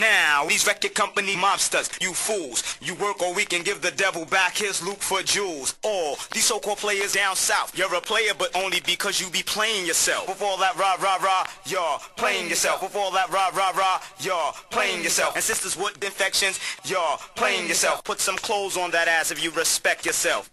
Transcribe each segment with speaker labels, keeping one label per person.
Speaker 1: Now, these record company mobsters, you fools, you work or we can give the devil back his loot for jewels. All these so-called players down south, you're a player but only because you be playing yourself. With all that rah rah rah, y'all playing yourself. With all that rah rah rah, y'all playing yourself. And sisters with infections, y'all playing yourself. Put some clothes on that ass if you respect yourself.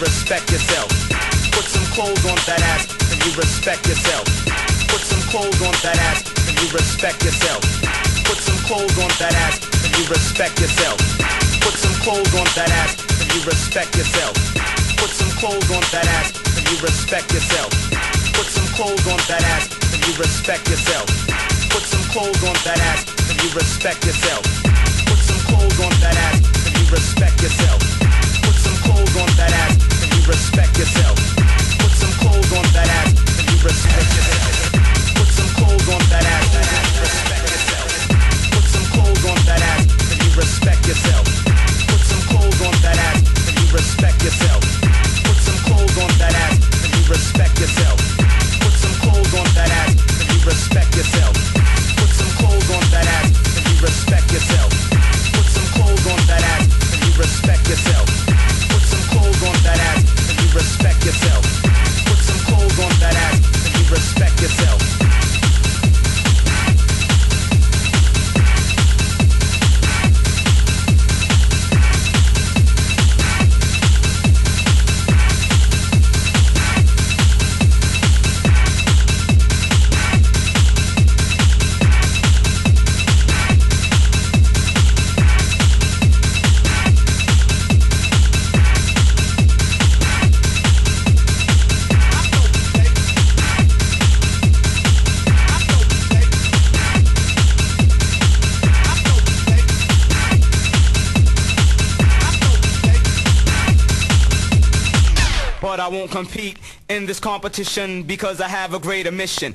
Speaker 1: Respect yourself. Put some clothes on that ass and you respect yourself. Put some clothes on that ass and you respect yourself. Put some clothes on that ass and you respect yourself. Put some clothes on that ass and you respect yourself. Put some clothes on that ass and you respect yourself. Put some clothes on that ass and you respect yourself. Put some clothes on that ass and you respect yourself. Put some clothes on that ass and you respect yourself. On that ass and you respect yourself. Put some clothes on that ass and you respect yourself. Put some clothes on that ass and you respect yourself. Put some clothes on that ass and you respect yourself. Put some clothes on that ass and you respect yourself. Put some clothes on that ass and you respect yourself. Put some clothes on that ass and you respect yourself. Put some clothes on that ass and you respect yourself. Put some clothes on that ass and you respect yourself clothes on that ass and you respect yourself. Put some clothes on that ass and you respect yourself. Compete in this competition because I have a greater mission.